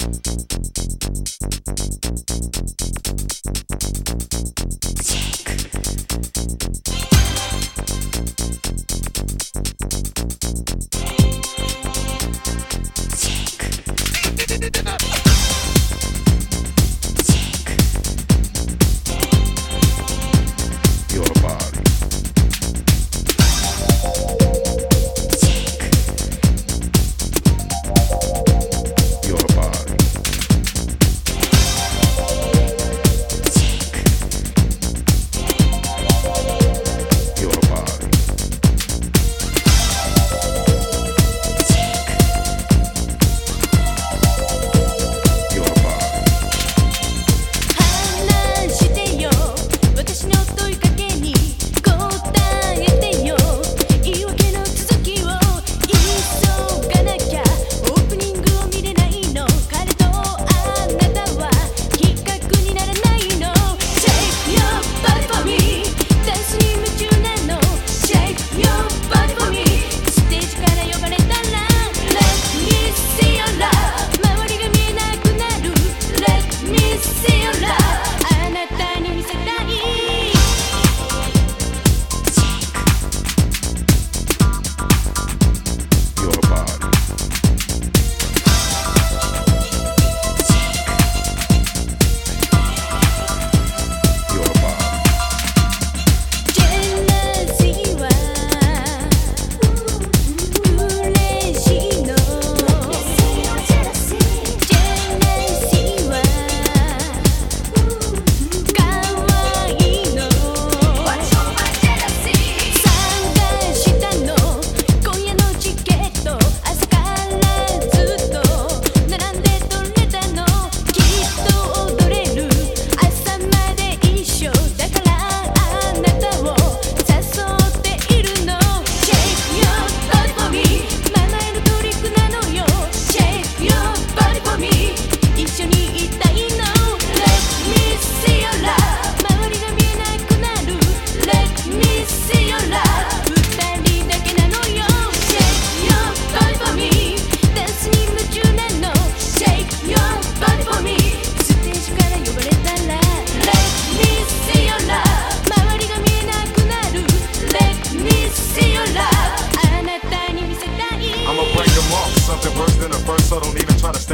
Shake.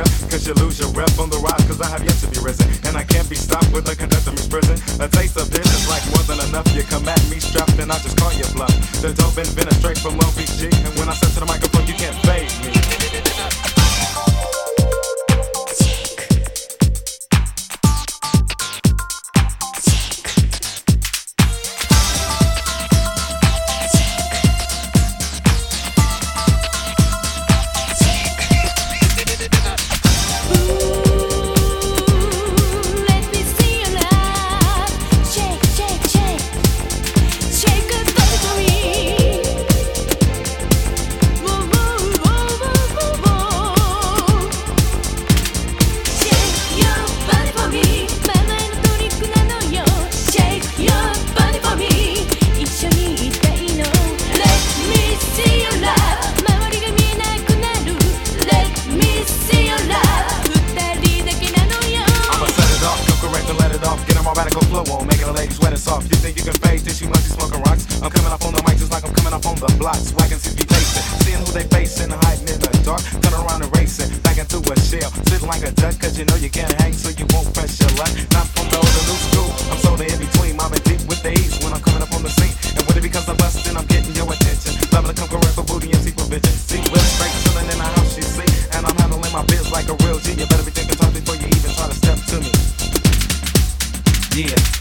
cause you lose your rep on the rise, cause I have yet to be risen. And I can't be stopped with a conductor me's prison. A taste of this is like more than enough. You come at me strapped, and I just call you bluff. The dope a straight from LVG, and when I step to the microphone, you can't fade me. block, swagging since we. Seeing who they facing, hiding in the dark. Turn around and racing, back into a shell. Sitting like a duck, cause you know you can't hang, so you won't press your luck. Not from the old and new school, I'm so in between. Mobbing deep with the ease when I'm coming up on the scene. And when it becomes a bust, I'm getting your attention. Level to come correct for booty and see provision. See, we're straight chilling in the house, you see. And I'm handling my biz like a real G. You better be thinking twice before you even try to step to me. Yeah.